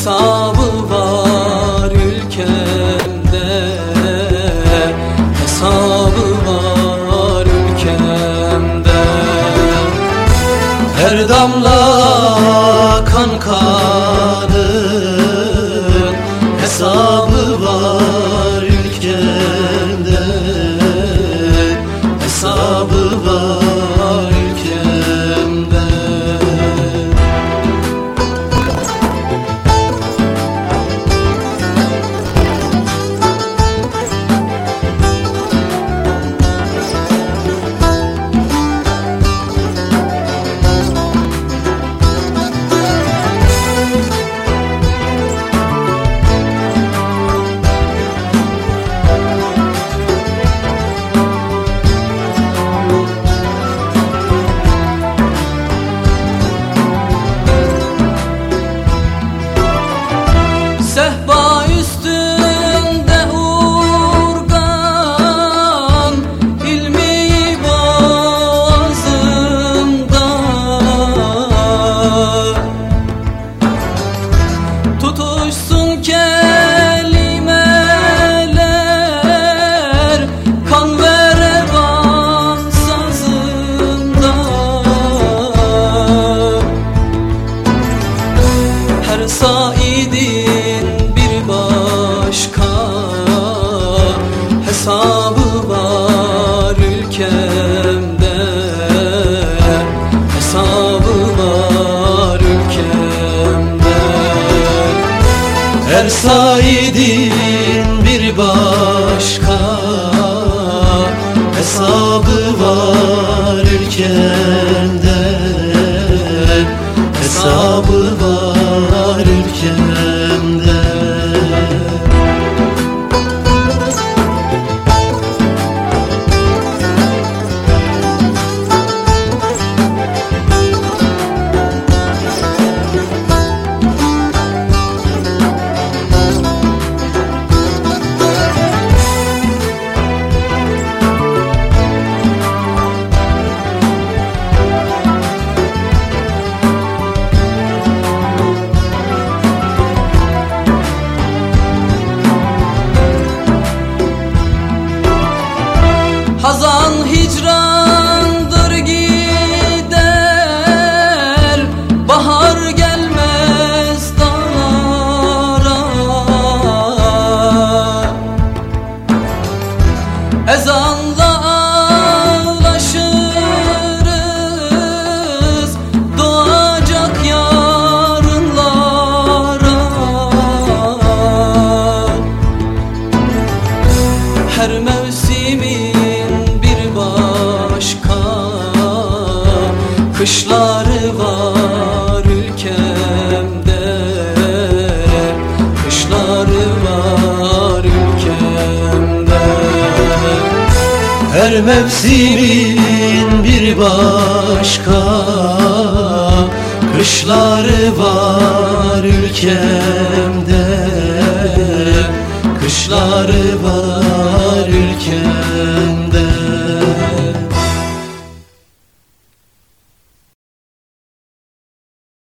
hesabı var ülkemde Hesabı var ülkemde Her damla kan kanın Tutuşsun kelimeler saidin bir başka hesabı var ülkemde Kışları var ülkemde. Kışları var ülkemde. Her mevsimin bir başka. Kışları var ülkemde. Kışları var